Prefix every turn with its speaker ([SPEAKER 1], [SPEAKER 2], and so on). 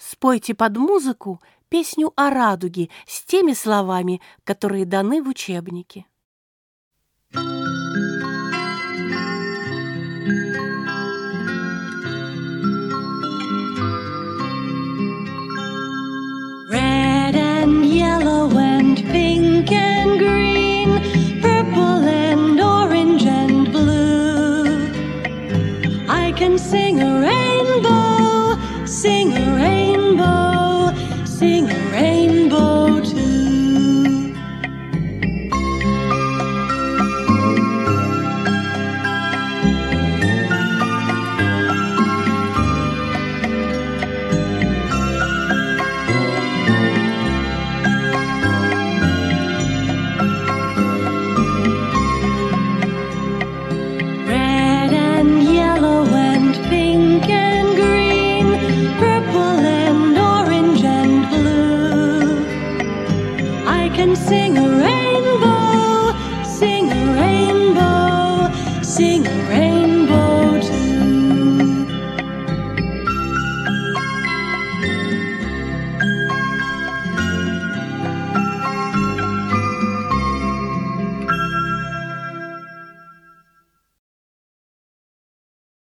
[SPEAKER 1] Спойте под музыку песню о радуге с теми словами, которые даны в учебнике.
[SPEAKER 2] Red and yellow and pink and green, purple and orange and blue. I can sing a rainbow, sing a rainbow can sing a rainbow, sing a rainbow, sing a rainbow.